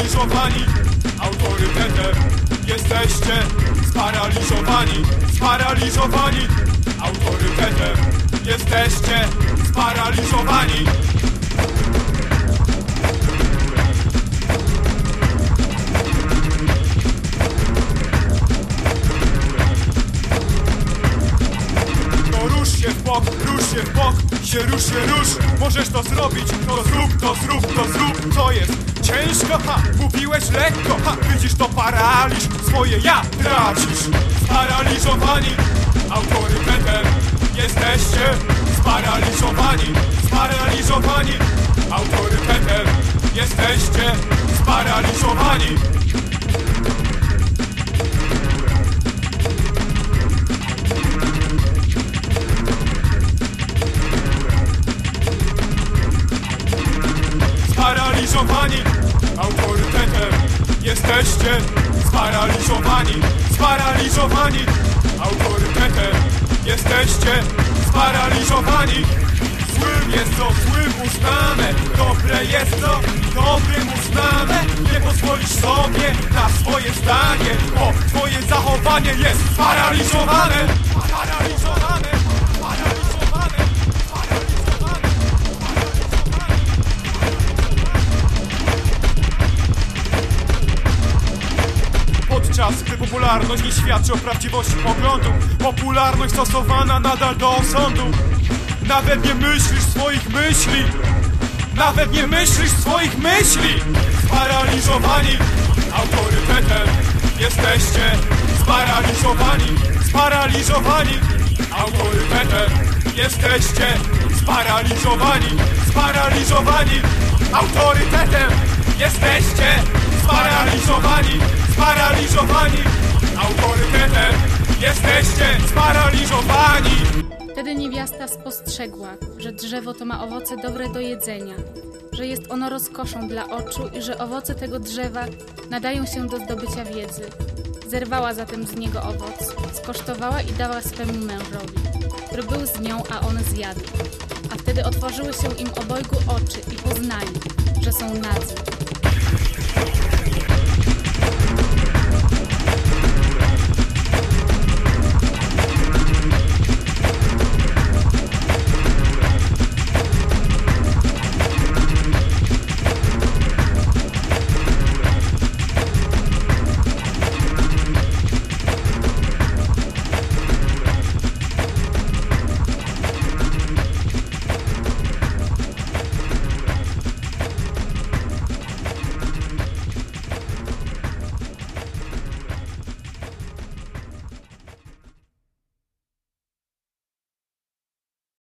sparaliżowani. Autorytetem Jesteście sparaliżowani, sparaliżowani. Autorytetem Jesteście sparaliżowani. Się w bok, się rusz, się rusz. Możesz to zrobić, to zrób, to zrób, to zrób. Co jest ciężko, ha, mówiłeś lekko Ha, widzisz to paraliż, swoje ja tracisz. Sparaliżowani autorytetem Jesteście. Sparaliżowani, sparaliżowani autorytetem Jesteście. Sparaliżowani sparaliżowani autorytetem. Jesteście sparaliżowani, sparaliżowani autorytetem. Jesteście sparaliżowani. Złym jest co złym uznane, dobre jest co dobrym uznane. Nie pozwolisz sobie na swoje zdanie, bo twoje zachowanie jest sparaliżowane. Sparaliżowane, Podczas gdy popularność nie świadczy o prawdziwości poglądu. Popularność stosowana nadal do osądu. Nawet nie myślisz swoich myśli. Nawet nie myślisz swoich myśli. Sparaliżowani autorytetem Jesteście. Sparaliżowani Sparaliżowani autorytetem Jesteście. Sparaliżowani Sparaliżowani autorytetem Jesteście sparaliżowani Sparaliżowani autorytetem Jesteście sparaliżowani Wtedy niewiasta spostrzegła, że drzewo to ma owoce dobre do jedzenia, że jest ono rozkoszą dla oczu i że owoce tego drzewa nadają się do zdobycia wiedzy. Zerwała zatem z niego owoc, skosztowała i dała swemu mężowi, który był z nią, a on zjadł. A wtedy otworzyły się im obojgu oczy i poznali, że są nadzy.